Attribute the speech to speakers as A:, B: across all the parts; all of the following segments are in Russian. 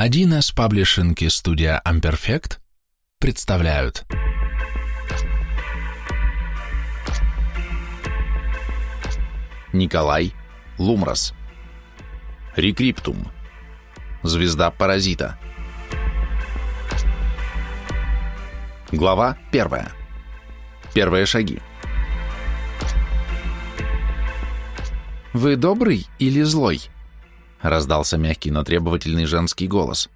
A: 1С паблишинг и студия Amperfect представляют.
B: Николай Лумрас Рекриптум Звезда паразита. Глава первая. Первые шаги.
C: «Вы добрый или злой?»
B: — раздался мягкий, но требовательный женский голос.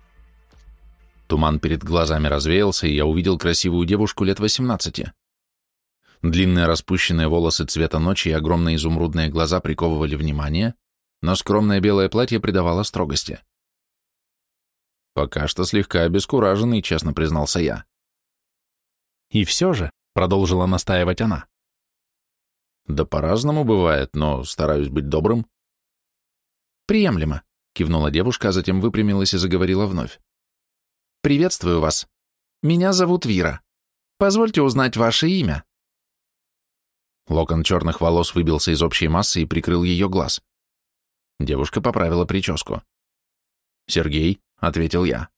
B: Туман перед глазами развеялся, и я увидел красивую девушку лет восемнадцати. Длинные распущенные волосы цвета ночи и огромные изумрудные глаза приковывали внимание, но скромное белое платье придавало строгости. «Пока что слегка обескураженный», — честно признался я.
A: «И все же», — продолжила настаивать она,
B: да по-разному бывает, но стараюсь быть добрым.
C: Приемлемо,
B: кивнула девушка, а затем выпрямилась и заговорила вновь.
C: Приветствую вас. Меня зовут Вира. Позвольте узнать ваше имя.
B: Локон черных волос выбился из общей массы и прикрыл ее глаз. Девушка поправила прическу. «Сергей», — ответил я.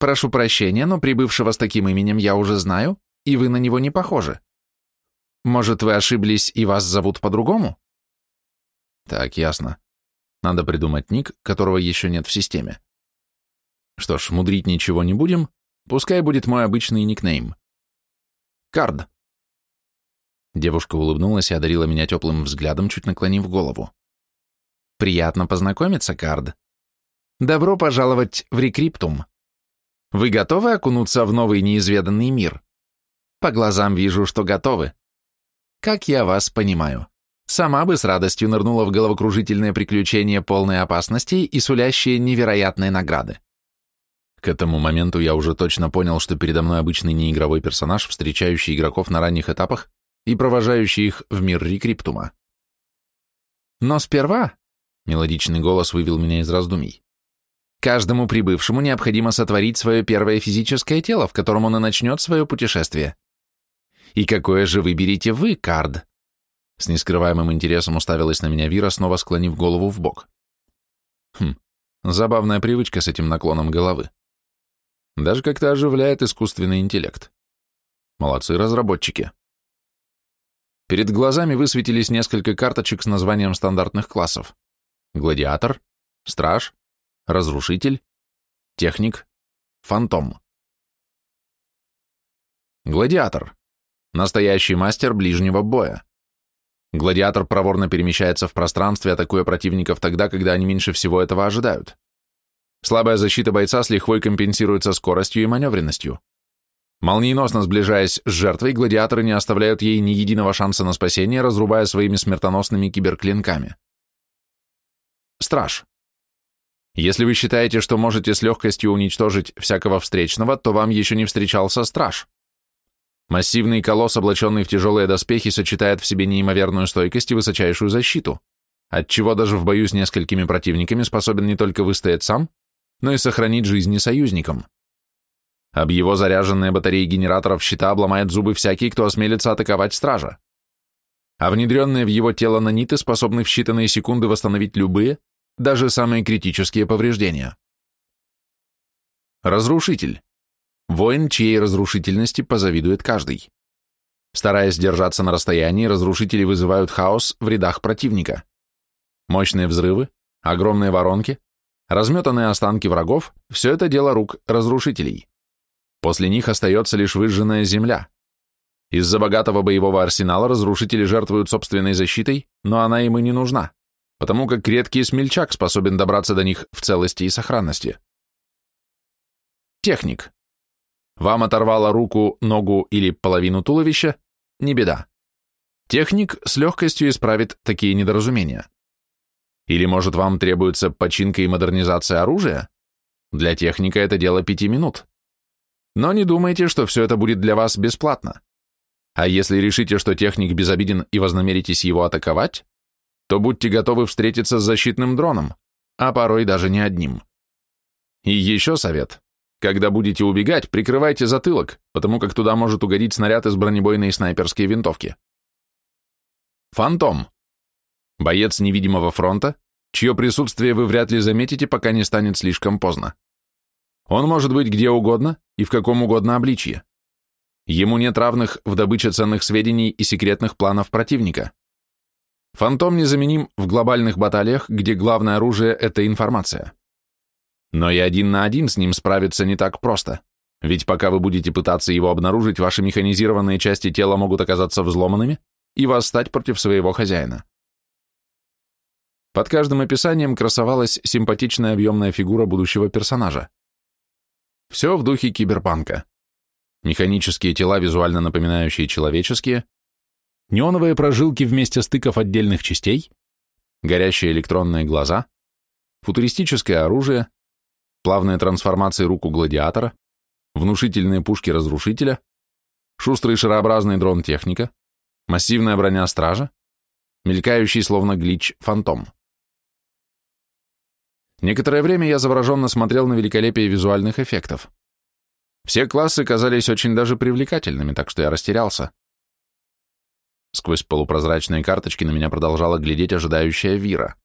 C: «Прошу прощения, но прибывшего с таким именем я уже знаю, и вы на него не похожи. Может, вы ошиблись и вас зовут по-другому?
B: Так, ясно. Надо придумать ник, которого еще нет в системе. Что ж, мудрить ничего не будем, пускай будет мой обычный никнейм. Кард. Девушка улыбнулась и одарила меня теплым взглядом, чуть наклонив голову.
C: Приятно познакомиться, Кард. Добро пожаловать в Рекриптум. Вы готовы окунуться в новый неизведанный мир? По глазам вижу, что готовы. Как я вас понимаю. Сама бы с радостью нырнула в головокружительное приключение полной опасностей и сулящие невероятные награды.
B: К этому моменту я уже точно понял, что передо мной обычный неигровой персонаж, встречающий игроков на ранних этапах и провожающий их в мир рекриптума.
C: Но сперва, мелодичный голос вывел меня из раздумий, каждому прибывшему необходимо сотворить свое первое физическое тело, в котором он и начнет свое путешествие. И какое же выберете вы, Кард?
B: С нескрываемым интересом уставилась на меня Вира, снова склонив голову в бок. Хм, забавная привычка с этим наклоном головы. Даже как-то оживляет искусственный интеллект. Молодцы разработчики. Перед глазами высветились несколько карточек с названием стандартных классов. Гладиатор, Страж, Разрушитель, Техник, Фантом. Гладиатор. Настоящий мастер ближнего боя. Гладиатор проворно перемещается в пространстве, атакуя противников тогда, когда они меньше всего этого ожидают. Слабая защита бойца с лихвой компенсируется скоростью и маневренностью. Молниеносно сближаясь с жертвой, гладиаторы не оставляют ей ни единого шанса на спасение, разрубая своими смертоносными киберклинками. Страж. Если вы считаете, что можете с легкостью уничтожить всякого встречного, то вам еще не встречался страж. Массивный колосс, облаченный в тяжелые доспехи, сочетает в себе неимоверную стойкость и высочайшую защиту, отчего даже в бою с несколькими противниками способен не только выстоять сам, но и сохранить жизни союзникам. Об его заряженные батареи генераторов щита обломает зубы всякий, кто осмелится атаковать стража. А внедренные в его тело наниты способны в считанные секунды восстановить любые, даже самые критические повреждения. Разрушитель. Воин, чьей разрушительности позавидует каждый. Стараясь держаться на расстоянии, разрушители вызывают хаос в рядах противника. Мощные взрывы, огромные воронки, разметанные останки врагов – все это дело рук разрушителей. После них остается лишь выжженная земля. Из-за богатого боевого арсенала разрушители жертвуют собственной защитой, но она им и не нужна, потому как редкий смельчак способен добраться до них в целости и сохранности. Техник. Вам оторвало руку, ногу или половину туловища? Не беда. Техник с легкостью исправит такие недоразумения. Или, может, вам требуется починка и модернизация оружия? Для техника это дело пяти минут. Но не думайте, что все это будет для вас бесплатно. А если решите, что техник безобиден и вознамеритесь его атаковать, то будьте готовы встретиться с защитным дроном, а порой даже не одним. И еще совет. Когда будете убегать, прикрывайте затылок, потому как туда может угодить снаряд из бронебойной снайперской винтовки. Фантом. Боец невидимого фронта, чье присутствие вы вряд ли заметите, пока не станет слишком поздно. Он может быть где угодно и в каком угодно обличье. Ему нет равных в добыче ценных сведений и секретных планов противника. Фантом незаменим в глобальных баталиях, где главное оружие – это информация. Но и один на один с ним справиться не так просто, ведь пока вы будете пытаться его обнаружить, ваши механизированные части тела могут оказаться взломанными и восстать против своего хозяина. Под каждым описанием красовалась симпатичная объемная фигура будущего персонажа. Все в духе киберпанка. Механические тела, визуально напоминающие человеческие, неоновые прожилки вместе стыков отдельных частей, горящие электронные глаза, футуристическое оружие, плавные трансформации рук у гладиатора, внушительные пушки разрушителя, шустрый шарообразный дрон техника, массивная броня стража, мелькающий словно глич фантом. Некоторое время я завороженно смотрел на великолепие визуальных эффектов. Все классы казались очень даже привлекательными, так что я растерялся. Сквозь полупрозрачные карточки на меня продолжала глядеть ожидающая Вира.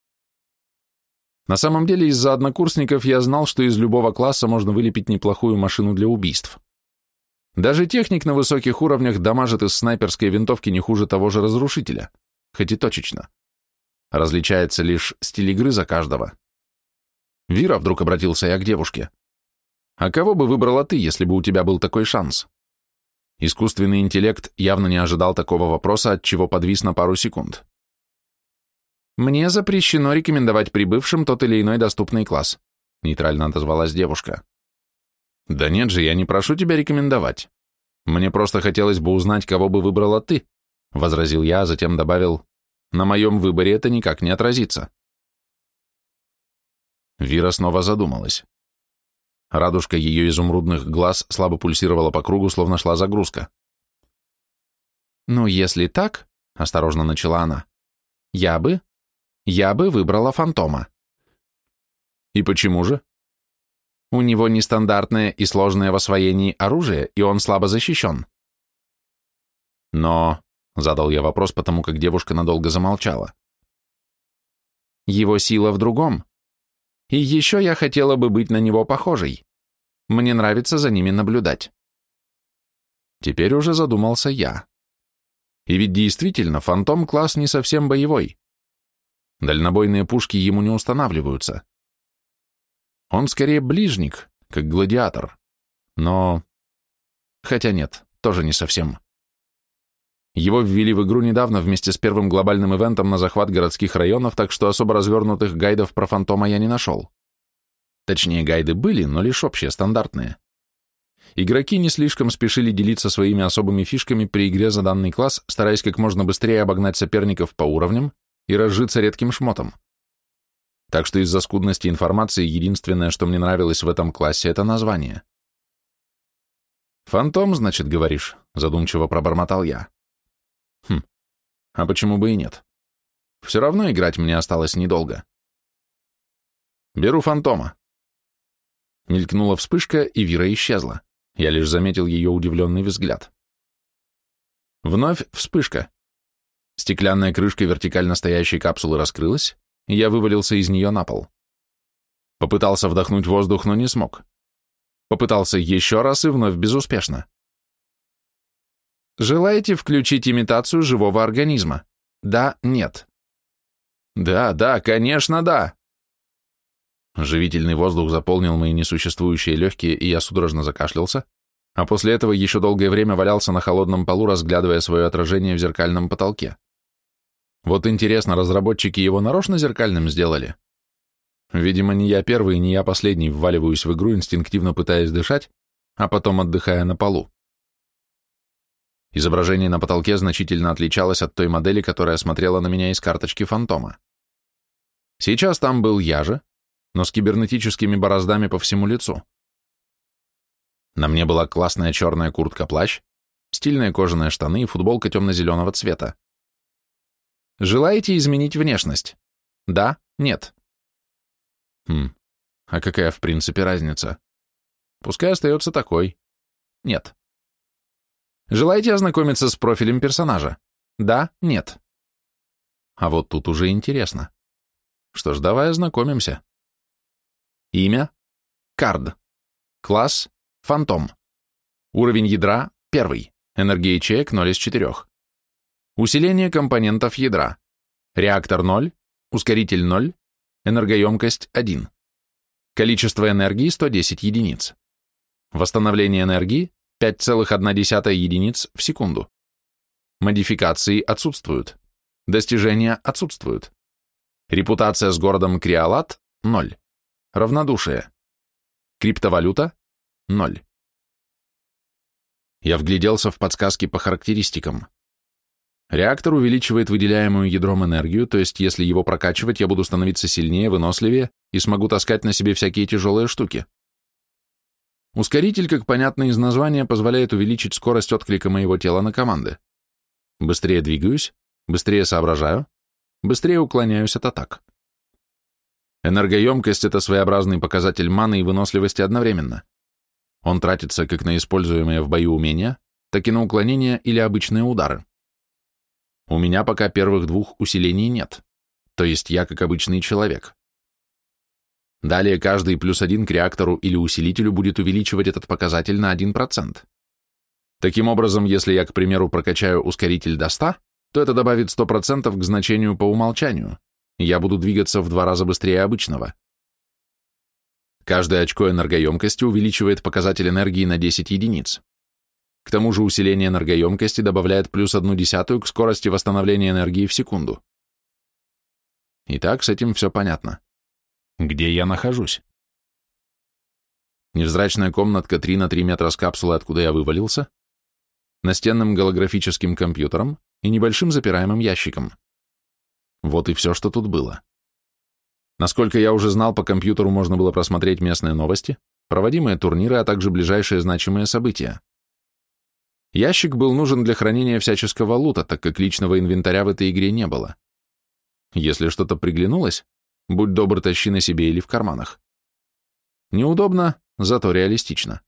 B: На самом деле, из-за однокурсников я знал, что из любого класса можно вылепить неплохую машину для убийств. Даже техник на высоких уровнях дамажит из снайперской винтовки не хуже того же разрушителя, хоть и точечно. Различается лишь стиль игры за каждого. Вира, вдруг обратился я к девушке. А кого бы выбрала ты, если бы у тебя был такой шанс? Искусственный интеллект явно не ожидал такого вопроса, от чего подвис на пару секунд. «Мне запрещено рекомендовать прибывшим тот или иной доступный класс», нейтрально отозвалась девушка. «Да нет же, я не прошу тебя рекомендовать. Мне просто хотелось бы узнать, кого бы выбрала ты», возразил я, а затем добавил, «на моем выборе это никак не отразится». Вира снова задумалась. Радужка ее изумрудных глаз слабо пульсировала по кругу, словно шла загрузка. «Ну, если так», — осторожно начала она, — «я бы... я бы выбрала фантома». «И почему же?» «У него нестандартное и сложное в освоении оружие, и он слабо защищен». «Но...» — задал я вопрос, потому как девушка надолго замолчала. «Его сила в другом», и еще я хотела бы быть на него похожей. Мне нравится за ними наблюдать. Теперь уже задумался я. И ведь действительно, фантом-класс не совсем боевой. Дальнобойные пушки ему не устанавливаются. Он скорее ближник, как гладиатор. Но... Хотя нет, тоже не совсем. Его ввели в игру недавно вместе с первым глобальным ивентом на захват городских районов, так что особо развернутых гайдов про фантома я не нашел. Точнее, гайды были, но лишь общие, стандартные. Игроки не слишком спешили делиться своими особыми фишками при игре за данный класс, стараясь как можно быстрее обогнать соперников по уровням и разжиться редким шмотом. Так что из-за скудности информации единственное, что мне нравилось в этом классе, это название. «Фантом, значит, говоришь?» — задумчиво пробормотал я. Хм, а почему бы и нет? Все равно играть мне осталось недолго. Беру фантома. Мелькнула вспышка, и Вира исчезла. Я лишь заметил ее удивленный взгляд. Вновь вспышка. Стеклянная крышка вертикально стоящей капсулы раскрылась, и я вывалился из нее на пол. Попытался вдохнуть воздух, но не смог. Попытался еще раз и вновь безуспешно. Желаете включить имитацию живого организма? Да, нет. Да, да, конечно, да. Живительный воздух заполнил мои несуществующие легкие, и я судорожно закашлялся, а после этого еще долгое время валялся на холодном полу, разглядывая свое отражение в зеркальном потолке. Вот интересно, разработчики его нарочно зеркальным сделали? Видимо, не я первый, не я последний вваливаюсь в игру, инстинктивно пытаясь дышать, а потом отдыхая на полу. Изображение на потолке значительно отличалось от той модели, которая смотрела на меня из карточки фантома. Сейчас там был я же, но с кибернетическими бороздами по всему лицу. На мне была классная черная куртка-плащ, стильные кожаные штаны и футболка темно-зеленого цвета. Желаете изменить внешность? Да? Нет? Хм, а какая в принципе разница? Пускай остается такой. Нет. Желаете ознакомиться с профилем персонажа? Да? Нет? А вот тут уже интересно. Что ж, давай ознакомимся. Имя – Кард. Класс – Фантом. Уровень ядра – 1. Энергия ячеек 0 из 4. Усиление компонентов ядра. Реактор 0, ускоритель 0, энергоемкость 1. Количество энергии 110 единиц. Восстановление энергии 5,1 единиц в секунду. Модификации отсутствуют. Достижения отсутствуют. Репутация с городом Криолат – 0. Равнодушие. Криптовалюта – 0. Я вгляделся в подсказки по характеристикам. Реактор увеличивает выделяемую ядром энергию, то есть если его прокачивать, я буду становиться сильнее, выносливее и смогу таскать на себе всякие тяжелые штуки. Ускоритель, как понятно из названия, позволяет увеличить скорость отклика моего тела на команды. Быстрее двигаюсь, быстрее соображаю, быстрее уклоняюсь от атак. Энергоемкость – это своеобразный показатель маны и выносливости одновременно. Он тратится как на используемые в бою умения, так и на уклонения или обычные удары. У меня пока первых двух усилений нет, то есть я как обычный человек. Далее каждый плюс один к реактору или усилителю будет увеличивать этот показатель на 1%. Таким образом, если я, к примеру, прокачаю ускоритель до 100, то это добавит 100% к значению по умолчанию, я буду двигаться в два раза быстрее обычного. Каждое очко энергоемкости увеличивает показатель энергии на 10 единиц. К тому же усиление энергоемкости добавляет плюс одну десятую к скорости восстановления энергии в секунду. Итак, с этим все понятно. Где я нахожусь? Невзрачная комнатка 3 на 3 метра с капсулой, откуда я вывалился, настенным голографическим компьютером и небольшим запираемым ящиком. Вот и все, что тут было. Насколько я уже знал, по компьютеру можно было просмотреть местные новости, проводимые турниры, а также ближайшие значимые события. Ящик был нужен для хранения всяческого лута, так как личного инвентаря в этой игре не было. Если что-то приглянулось, будь добр, тащи на себе или в карманах. Неудобно, зато реалистично.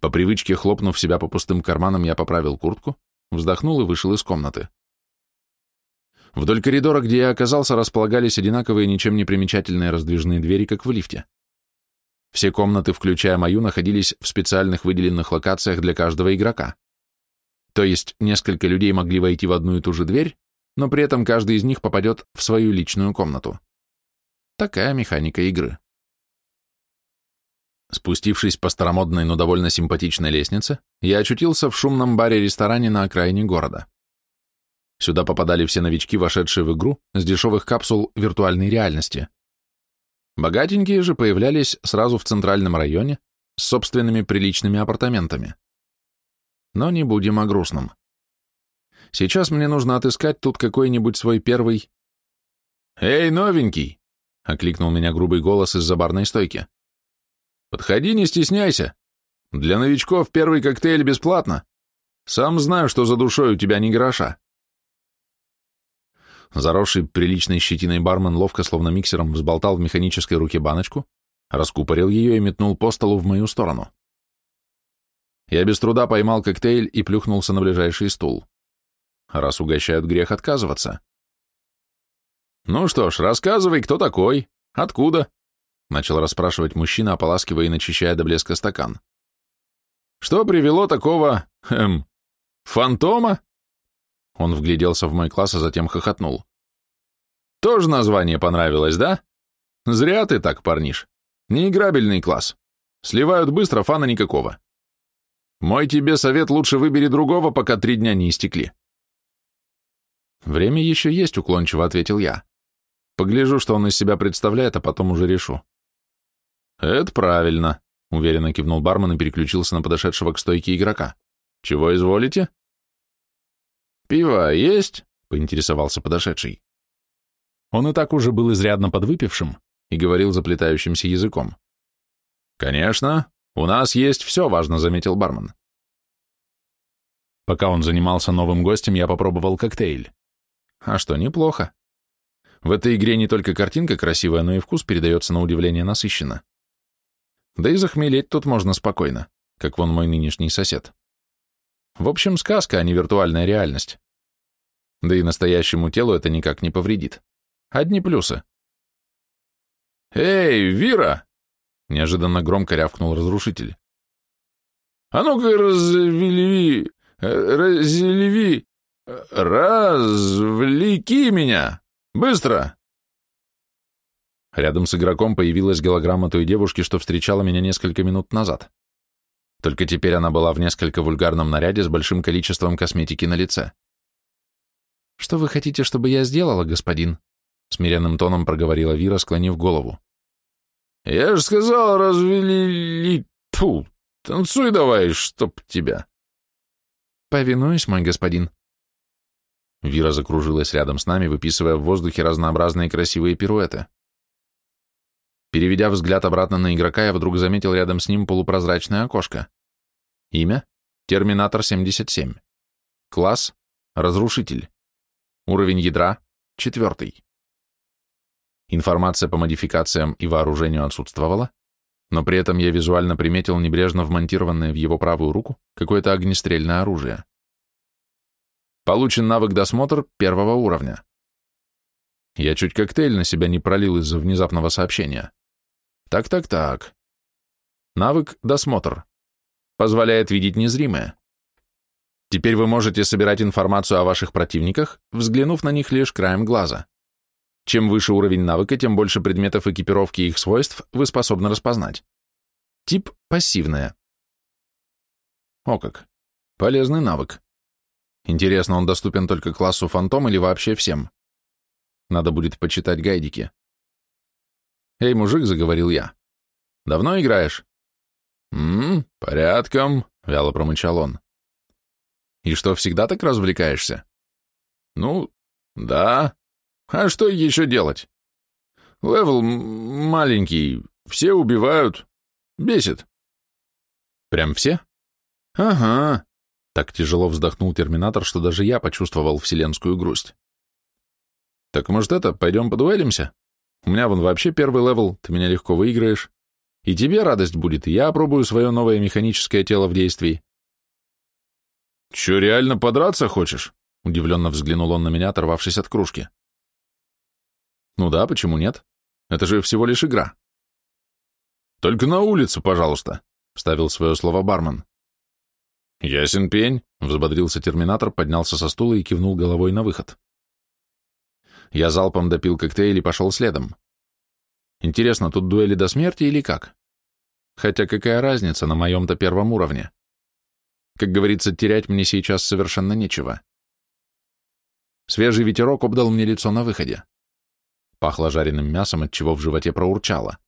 B: По привычке, хлопнув себя по пустым карманам, я поправил куртку, вздохнул и вышел из комнаты. Вдоль коридора, где я оказался, располагались одинаковые ничем не примечательные раздвижные двери, как в лифте. Все комнаты, включая мою, находились в специальных выделенных локациях для каждого игрока. То есть несколько людей могли войти в одну и ту же дверь, но при этом каждый из них попадет в свою личную комнату. Такая механика игры. Спустившись по старомодной, но довольно симпатичной лестнице, я очутился в шумном баре-ресторане на окраине города. Сюда попадали все новички, вошедшие в игру, с дешевых капсул виртуальной реальности. Богатенькие же появлялись сразу в центральном районе с собственными приличными апартаментами. Но не будем о грустном. Сейчас мне нужно отыскать тут какой-нибудь свой первый... «Эй, новенький!» — окликнул меня грубый голос из-за барной стойки. «Подходи, не стесняйся. Для новичков первый коктейль бесплатно. Сам знаю, что за душой у тебя ни гроша». Заросший приличной щетиной бармен ловко, словно миксером, взболтал в механической руке баночку, раскупорил ее и метнул по столу в мою сторону. Я без труда поймал коктейль и плюхнулся на ближайший стул. Раз угощают, грех отказываться. «Ну что ж, рассказывай, кто такой? Откуда?» Начал расспрашивать мужчина, ополаскивая и начищая до блеска стакан. «Что привело такого... эм... фантома?» Он вгляделся в мой класс, а затем хохотнул. «Тоже название понравилось, да? Зря ты так, парниш. Неиграбельный класс. Сливают быстро, фана никакого. Мой тебе совет лучше выбери другого, пока три дня не истекли». «Время еще есть», — уклончиво ответил я. «Погляжу, что он из себя представляет, а потом уже решу». «Это правильно», — уверенно кивнул бармен и переключился на подошедшего к стойке игрока. «Чего изволите?» «Пиво есть?» — поинтересовался подошедший. Он и так уже был изрядно подвыпившим и говорил заплетающимся языком. «Конечно, у нас есть все, важно», — заметил бармен. Пока он занимался новым гостем, я попробовал коктейль. А что, неплохо. В этой игре не только картинка красивая, но и вкус передается на удивление насыщенно. Да и захмелеть тут можно спокойно, как вон мой нынешний сосед. В общем, сказка, а не виртуальная реальность. Да и настоящему телу это никак не повредит. Одни плюсы. «Эй, Вира!» — неожиданно громко рявкнул разрушитель. «А ну-ка развели, развели, развлеки меня! Быстро!» Рядом с игроком появилась голограмма той девушки, что встречала меня несколько минут назад. Только теперь она была в несколько вульгарном наряде с большим количеством косметики на лице.
C: «Что вы хотите, чтобы я сделала, господин?» Смиренным тоном проговорила Вира, склонив голову.
B: «Я же сказал, развели... Тьфу, танцуй давай, чтоб тебя!»
C: «Повинуюсь, мой господин».
B: Вира закружилась рядом с нами, выписывая в воздухе разнообразные красивые пируэты. Переведя взгляд обратно на игрока, я вдруг заметил рядом с ним полупрозрачное окошко. Имя — Терминатор 77. Класс — Разрушитель. Уровень ядра — четвертый. Информация по модификациям и вооружению отсутствовала, но при этом я визуально приметил небрежно вмонтированное в его правую руку какое-то огнестрельное оружие. Получен навык досмотр первого уровня. Я чуть коктейль на себя не пролил из-за внезапного сообщения. Так-так-так. Навык досмотр. Позволяет видеть незримое. Теперь вы можете собирать информацию о ваших противниках, взглянув на них лишь краем глаза. Чем выше уровень навыка, тем больше предметов экипировки и их свойств вы способны распознать. Тип пассивная. О как. Полезный навык. Интересно, он доступен только классу фантом или вообще всем? Надо будет почитать гайдики. «Эй, мужик», — заговорил я. «Давно играешь?» «М-м, порядком», — вяло промычал он. И что, всегда так развлекаешься? Ну, да. А что еще делать? Левел маленький, все убивают. Бесит. Прям все? Ага. Так тяжело вздохнул Терминатор, что даже я почувствовал вселенскую грусть. Так может это, пойдем подуэлимся? У меня вон вообще первый level, ты меня легко выиграешь. И тебе радость будет, и я опробую свое новое механическое тело в действии. «Че, реально подраться хочешь?» — удивленно взглянул он на меня, оторвавшись от кружки. «Ну да, почему нет? Это же всего лишь игра». «Только на улицу, пожалуйста», — вставил свое слово бармен. «Ясен пень», — взбодрился терминатор, поднялся со стула и кивнул головой на выход. Я залпом допил коктейль и пошел следом. Интересно, тут дуэли до смерти или как? Хотя какая разница на моем-то первом уровне? Как говорится, терять мне сейчас совершенно нечего. Свежий ветерок обдал мне лицо на выходе. Пахло жареным мясом, от чего в животе проурчало.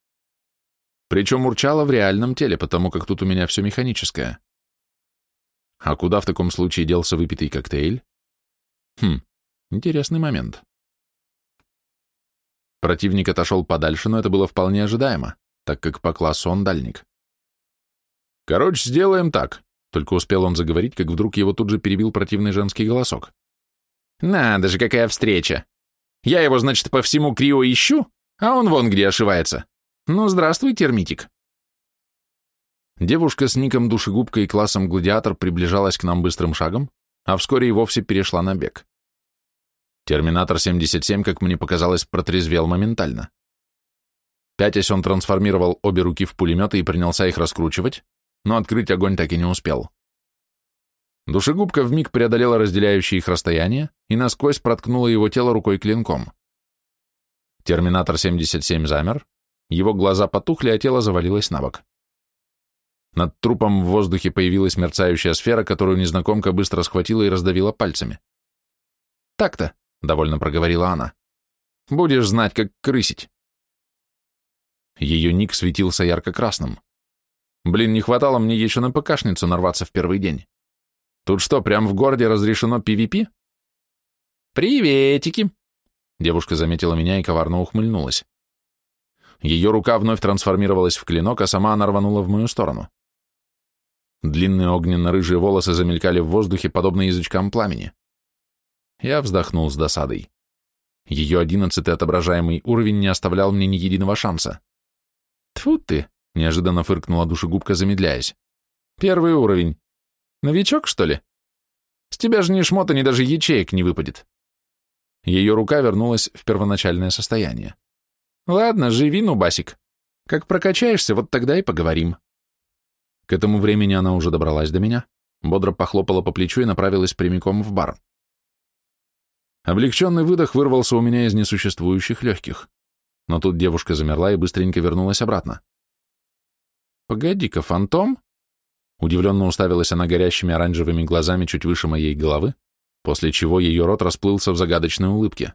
B: Причем урчало в реальном теле, потому как тут у меня все механическое. А куда в таком случае делся выпитый коктейль? Хм, интересный момент. Противник отошел подальше, но это было вполне ожидаемо, так как по классу он дальник. Короче, сделаем так. Только успел он заговорить, как вдруг его тут же перебил противный женский голосок. «Надо же, какая встреча! Я его, значит, по всему Крио ищу, а он вон где ошивается. Ну, здравствуй, термитик!» Девушка с ником душегубка и классом гладиатор приближалась к нам быстрым шагом, а вскоре и вовсе перешла на бег. Терминатор 77, как мне показалось, протрезвел моментально. Пятясь он трансформировал обе руки в пулеметы и принялся их раскручивать, но открыть огонь так и не успел. Душегубка вмиг преодолела разделяющие их расстояние и насквозь проткнула его тело рукой клинком. Терминатор 77 замер, его глаза потухли, а тело завалилось на бок. Над трупом в воздухе появилась мерцающая сфера, которую незнакомка быстро схватила и раздавила пальцами. «Так-то», — довольно проговорила она, — «будешь знать, как крысить». Ее ник светился ярко-красным. Блин, не хватало мне еще на ПКшницу нарваться в первый день. Тут что, прям в городе разрешено PvP? Приветики! Девушка заметила меня и коварно ухмыльнулась. Ее рука вновь трансформировалась в клинок, а сама она рванула в мою сторону. Длинные огненно-рыжие волосы замелькали в воздухе, подобно язычкам пламени. Я вздохнул с досадой. Ее одиннадцатый отображаемый уровень не оставлял мне ни единого шанса. Тьфу ты! Неожиданно фыркнула душегубка, замедляясь. Первый уровень. Новичок, что ли? С тебя же ни шмота, ни даже ячеек не выпадет. Ее рука вернулась в первоначальное состояние. Ладно, живи, ну, Басик. Как прокачаешься, вот тогда и поговорим. К этому времени она уже добралась до меня, бодро похлопала по плечу и направилась прямиком в бар. Облегченный выдох вырвался у меня из несуществующих легких. Но тут девушка замерла и быстренько вернулась обратно. «Погоди-ка, фантом?» Удивленно уставилась она горящими оранжевыми глазами чуть выше моей головы, после чего ее рот расплылся в загадочной улыбке.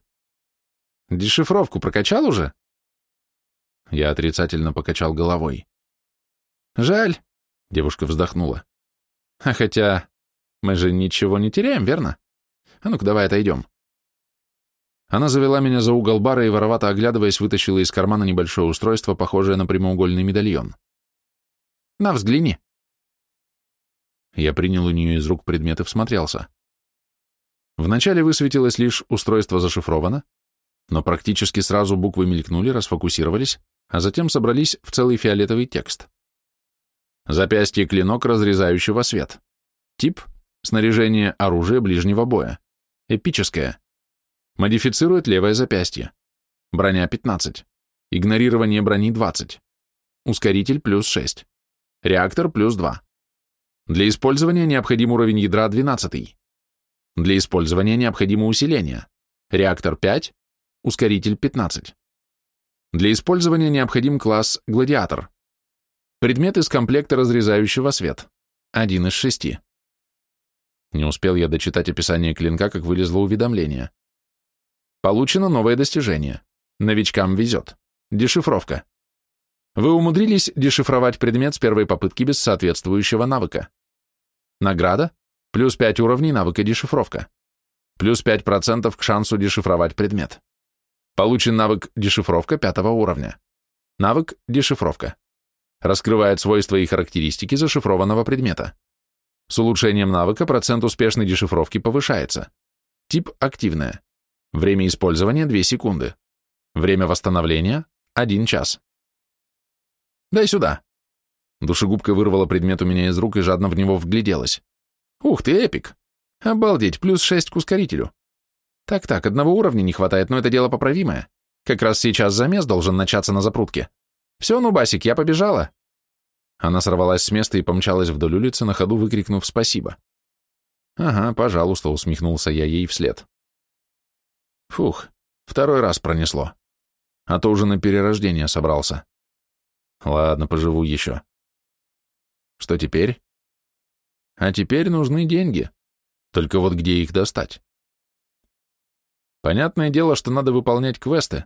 B: «Дешифровку прокачал уже?» Я отрицательно покачал головой. «Жаль», — девушка вздохнула. «А хотя мы же ничего не теряем, верно? А ну-ка давай отойдем». Она завела меня за угол бара и, воровато оглядываясь, вытащила из кармана небольшое устройство, похожее на прямоугольный медальон. «На, взгляни». Я принял у нее из рук предмет и всмотрелся. Вначале высветилось лишь устройство зашифровано, но практически сразу буквы мелькнули, расфокусировались, а затем собрались в целый фиолетовый текст. Запястье клинок разрезающего свет. Тип – снаряжение оружия ближнего боя. Эпическое. Модифицирует левое запястье. Броня 15. Игнорирование брони 20. Ускоритель плюс 6. Реактор плюс 2. Для использования необходим уровень ядра 12. Для использования необходимо усиление. Реактор 5, ускоритель 15. Для использования необходим класс «Гладиатор». Предмет из комплекта разрезающего свет. Один из шести. Не успел я дочитать описание клинка, как вылезло уведомление. Получено новое достижение. Новичкам везет. Дешифровка. Вы умудрились дешифровать предмет с первой попытки без соответствующего навыка. Награда – плюс 5 уровней навыка дешифровка. Плюс 5% к шансу дешифровать предмет. Получен навык дешифровка пятого уровня. Навык дешифровка. Раскрывает свойства и характеристики зашифрованного предмета. С улучшением навыка процент успешной дешифровки повышается. Тип активная. Время использования 2 секунды. Время восстановления 1 час. Дай сюда. Душегубка вырвала предмет у меня из рук и жадно в него вгляделась. Ух ты, эпик. Обалдеть, плюс 6 к ускорителю. Так-так, одного уровня не хватает, но это дело поправимое. Как раз сейчас замес должен начаться на запрутке. Все, ну, Басик, я побежала. Она сорвалась с места и помчалась вдоль улицы, на ходу выкрикнув «спасибо». «Ага, пожалуйста», — усмехнулся я ей вслед. Фух, второй раз пронесло. А то уже на перерождение собрался. Ладно, поживу еще. Что теперь? А теперь нужны деньги. Только вот где их достать? Понятное дело, что надо выполнять квесты,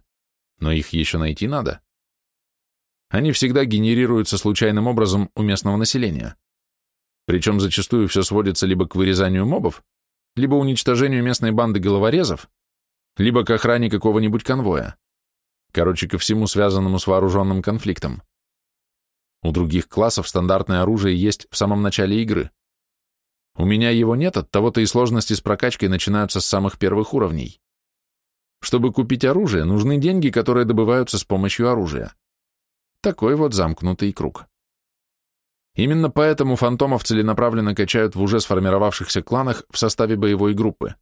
B: но их еще найти надо. Они всегда генерируются случайным образом у местного населения. Причем зачастую все сводится либо к вырезанию мобов, либо уничтожению местной банды головорезов, либо к охране какого-нибудь конвоя. Короче, ко всему связанному с вооруженным конфликтом. У других классов стандартное оружие есть в самом начале игры. У меня его нет, от того-то и сложности с прокачкой начинаются с самых первых уровней. Чтобы купить оружие, нужны деньги, которые добываются с помощью оружия. Такой вот замкнутый круг. Именно поэтому фантомов целенаправленно качают в уже сформировавшихся кланах в составе боевой группы.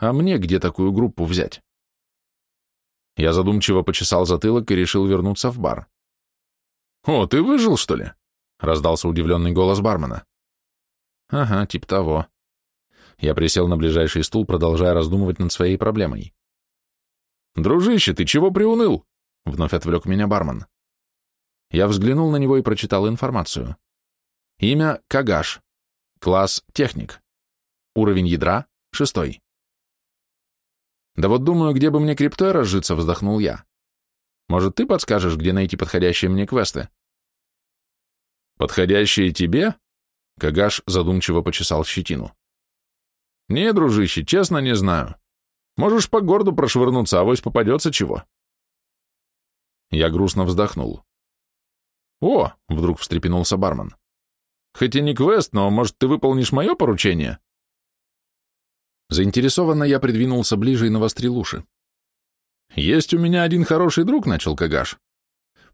B: А мне где такую группу взять? Я задумчиво почесал затылок и решил вернуться в бар. «О, ты выжил, что ли?» — раздался удивленный голос бармена. «Ага, тип того». Я присел на ближайший стул, продолжая раздумывать над своей проблемой. «Дружище, ты чего приуныл?» — вновь отвлек меня бармен. Я взглянул на него и прочитал информацию. Имя — Кагаш. Класс — техник. Уровень ядра — шестой. Да вот думаю, где бы мне криптой разжиться, вздохнул я. Может, ты подскажешь, где найти подходящие мне квесты? Подходящие тебе? Кагаш задумчиво почесал щетину. Не, дружище, честно не знаю. Можешь по городу прошвырнуться, авось попадется чего. Я грустно вздохнул. «О!» — вдруг встрепенулся бармен. «Хоть и не квест, но, может, ты выполнишь мое поручение?» Заинтересованно я придвинулся ближе и навострил уши. «Есть у меня один хороший друг», — начал Кагаш.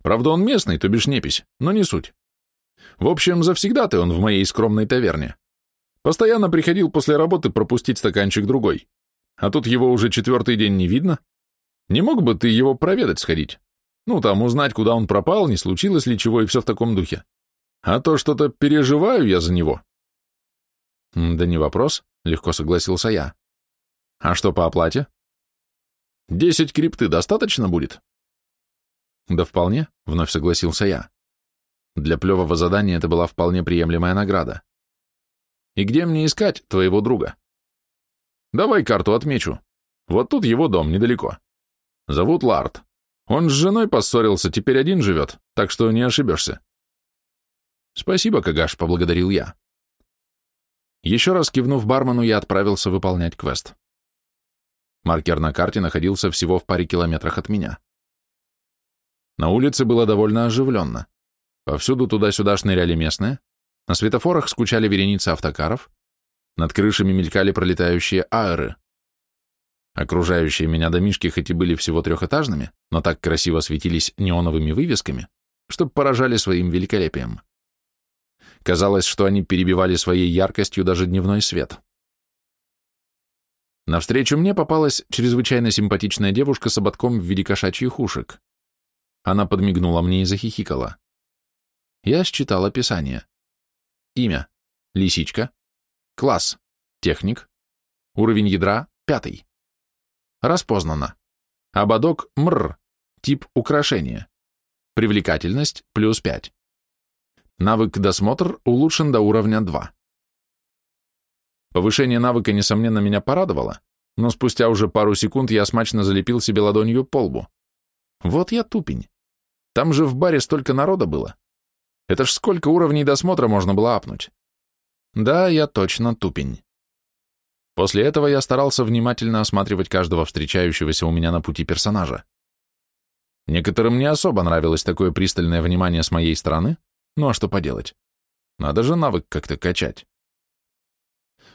B: «Правда, он местный, то бишь непись, но не суть. В общем, завсегда-то он в моей скромной таверне. Постоянно приходил после работы пропустить стаканчик другой. а тут его уже четвертый день не видно. Не мог бы ты его проведать сходить? Ну, там, узнать, куда он пропал, не случилось ли чего и все в таком духе. А то что-то переживаю я за него. Да не вопрос, легко согласился я. А что по оплате? Десять крипты достаточно будет? Да вполне, вновь согласился я. Для плевого задания это была вполне приемлемая награда. И где мне искать твоего друга? Давай карту отмечу. Вот тут его дом, недалеко. Зовут Ларт. Он с женой поссорился, теперь один живет, так что не ошибешься. Спасибо, Кагаш, поблагодарил я. Еще раз кивнув бармену, я отправился выполнять квест. Маркер на карте находился всего в паре километрах от меня. На улице было довольно оживленно. Повсюду туда-сюда шныряли местные, на светофорах скучали вереницы автокаров, над крышами мелькали пролетающие аэры. Окружающие меня домишки хоть и были всего трехэтажными, но так красиво светились неоновыми вывесками, чтобы поражали своим великолепием. Казалось, что они перебивали своей яркостью даже дневной свет. Навстречу мне попалась чрезвычайно симпатичная девушка с ободком в виде кошачьих ушек. Она подмигнула мне и захихикала. Я считал описание. Имя. Лисичка. Класс. Техник. Уровень ядра. Пятый. Распознано. Ободок. Мр. Тип украшения. Привлекательность. Плюс 5. Навык досмотр улучшен до уровня 2. Повышение навыка, несомненно, меня порадовало, но спустя уже пару секунд я смачно залепил себе ладонью по лбу. Вот я тупень. Там же в баре столько народа было. Это ж сколько уровней досмотра можно было апнуть. Да, я точно тупень. После этого я старался внимательно осматривать каждого встречающегося у меня на пути персонажа. Некоторым не особо нравилось такое пристальное внимание с моей стороны, ну а что поделать? Надо же навык как-то качать.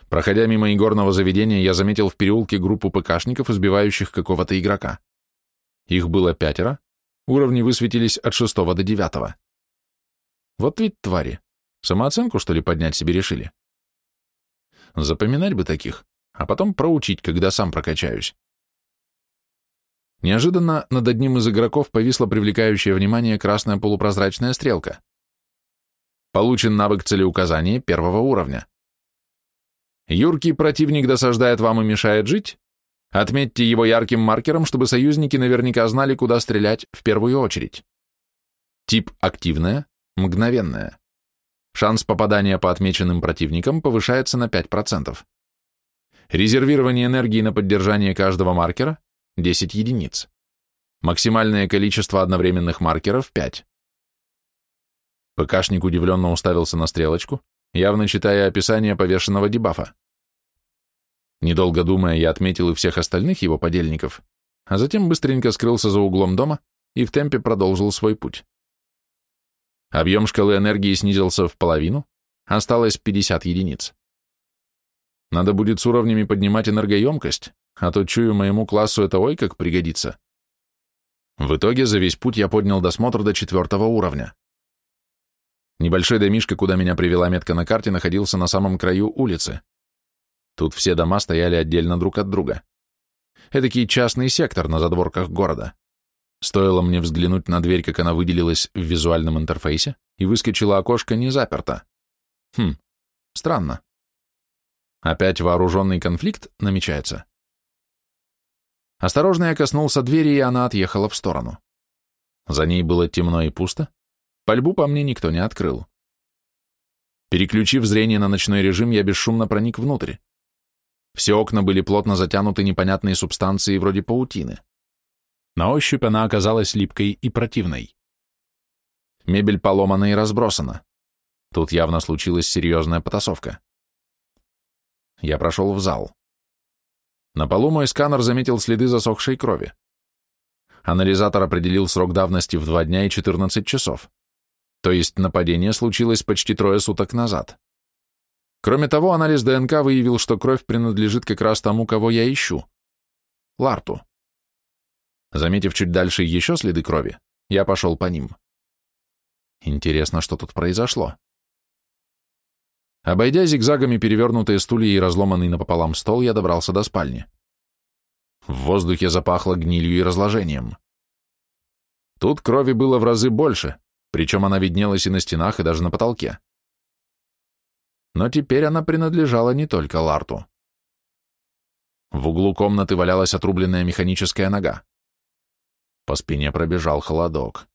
B: Проходя мимо игорного заведения, я заметил в переулке группу ПКшников, избивающих какого-то игрока. Их было пятеро, уровни высветились от шестого до девятого. Вот ведь твари. Самооценку, что ли, поднять себе решили? Запоминать бы таких, а потом проучить, когда сам прокачаюсь. Неожиданно над одним из игроков повисла привлекающая внимание красная полупрозрачная стрелка. Получен навык целеуказания первого уровня. Юркий противник досаждает вам и мешает жить? Отметьте его ярким маркером, чтобы союзники наверняка знали, куда стрелять в первую очередь. Тип активная, мгновенная. Шанс попадания по отмеченным противникам повышается на 5%. Резервирование энергии на поддержание каждого маркера – 10 единиц. Максимальное количество одновременных маркеров – 5. ПКшник удивленно уставился на стрелочку, явно читая описание повешенного дебафа. Недолго думая, я отметил и всех остальных его подельников, а затем быстренько скрылся за углом дома и в темпе продолжил свой путь. Объем шкалы энергии снизился в половину, осталось 50 единиц. Надо будет с уровнями поднимать энергоемкость, а то, чую, моему классу это ой как пригодится. В итоге за весь путь я поднял досмотр до четвертого уровня. Небольшой домишко, куда меня привела метка на карте, находился на самом краю улицы. Тут все дома стояли отдельно друг от друга. Эдакий частный сектор на задворках города. Стоило мне взглянуть на дверь, как она выделилась в визуальном интерфейсе, и выскочило окошко не заперто. Хм, странно. Опять вооруженный конфликт намечается? Осторожно я коснулся двери, и она отъехала в сторону. За ней было темно и пусто. Пальбу по мне никто не открыл. Переключив зрение на ночной режим, я бесшумно проник внутрь. Все окна были плотно затянуты непонятной субстанцией вроде паутины. На ощупь она оказалась липкой и противной. Мебель поломана и разбросана. Тут явно случилась серьезная потасовка. Я прошел в зал. На полу мой сканер заметил следы засохшей крови. Анализатор определил срок давности в 2 дня и 14 часов. То есть нападение случилось почти трое суток назад. Кроме того, анализ ДНК выявил, что кровь принадлежит как раз тому, кого я ищу. Ларту. Заметив чуть дальше еще следы крови, я пошел по ним. Интересно, что тут произошло. Обойдя зигзагами перевернутые стулья и разломанный напополам стол, я добрался до спальни. В воздухе запахло гнилью и разложением. Тут крови было в разы больше, причем она виднелась и на стенах, и даже на потолке. Но теперь она принадлежала не только Ларту. В углу комнаты валялась отрубленная механическая нога. По спине пробежал холодок.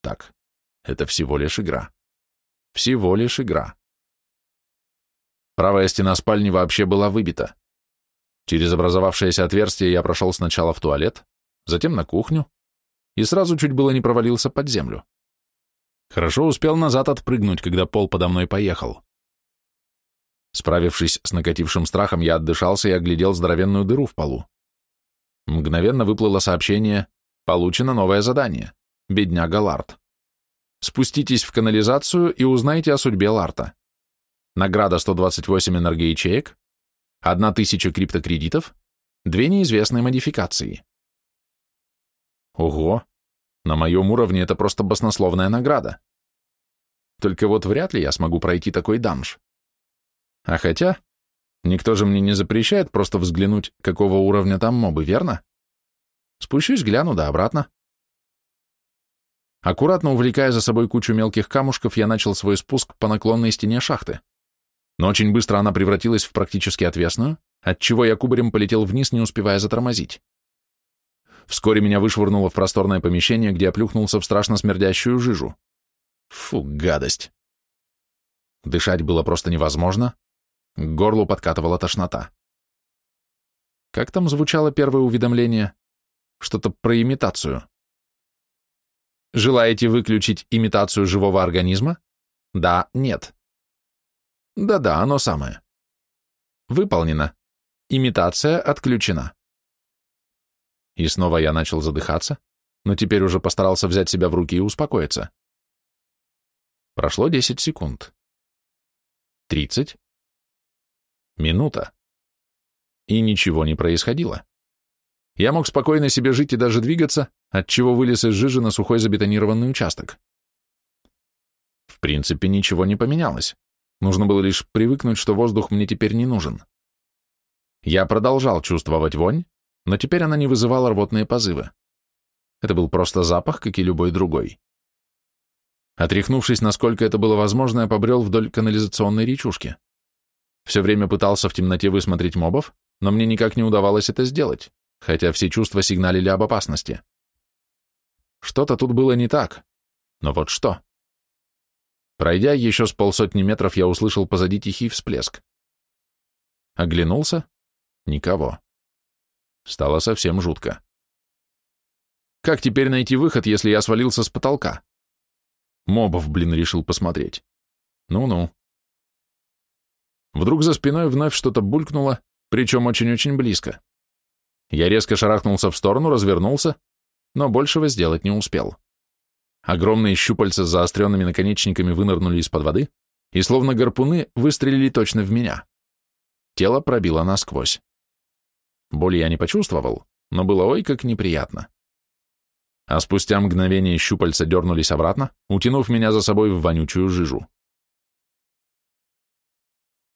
B: Так, это всего лишь игра. Всего лишь игра. Правая стена спальни вообще была выбита. Через образовавшееся отверстие я прошел сначала в туалет, затем на кухню и сразу чуть было не провалился под землю. Хорошо успел назад отпрыгнуть, когда пол подо мной поехал. Справившись с накатившим страхом, я отдышался и оглядел здоровенную дыру в полу. Мгновенно выплыло сообщение «Получено новое задание. Бедняга Ларт. Спуститесь в канализацию и узнайте о судьбе Ларта. Награда 128 энергоячеек, 1000 криптокредитов, две неизвестные модификации. Ого, на моем уровне это просто баснословная награда. Только вот вряд ли я смогу пройти такой данж. А хотя, никто же мне не запрещает просто взглянуть, какого уровня там мобы, верно? Спущусь, гляну, да обратно. Аккуратно увлекая за собой кучу мелких камушков, я начал свой спуск по наклонной стене шахты. Но очень быстро она превратилась в практически отвесную, отчего я кубарем полетел вниз, не успевая затормозить. Вскоре меня вышвырнуло в просторное помещение, где я плюхнулся в страшно смердящую жижу. Фу, гадость. Дышать было просто невозможно, к горлу подкатывала тошнота. Как там звучало первое уведомление? Что-то про имитацию. Желаете выключить имитацию живого организма? Да, нет. Да-да, оно самое. Выполнено. Имитация отключена. И снова я начал задыхаться, но теперь уже постарался взять себя в руки и успокоиться. Прошло 10 секунд. 30. Минута. И ничего не происходило. Я мог спокойно себе жить и даже двигаться, отчего вылез из жижи на сухой забетонированный участок. В принципе, ничего не поменялось. Нужно было лишь привыкнуть, что воздух мне теперь не нужен. Я продолжал чувствовать вонь, но теперь она не вызывала рвотные позывы. Это был просто запах, как и любой другой. Отряхнувшись, насколько это было возможно, я побрел вдоль канализационной речушки. Все время пытался в темноте высмотреть мобов, но мне никак не удавалось это сделать, хотя все чувства сигналили об опасности. Что-то тут было не так. Но вот что? Пройдя еще с полсотни метров, я услышал позади тихий всплеск. Оглянулся — никого. Стало совсем жутко. Как теперь найти выход, если я свалился с потолка? Мобов, блин, решил посмотреть. Ну-ну. Вдруг за спиной вновь что-то булькнуло, причем очень-очень близко. Я резко шарахнулся в сторону, развернулся, но большего сделать не успел. Огромные щупальца с заостренными наконечниками вынырнули из-под воды и, словно гарпуны, выстрелили точно в меня. Тело пробило насквозь. Боли я не почувствовал, но было ой как неприятно. А спустя мгновение щупальца дернулись обратно, утянув меня за собой в вонючую жижу.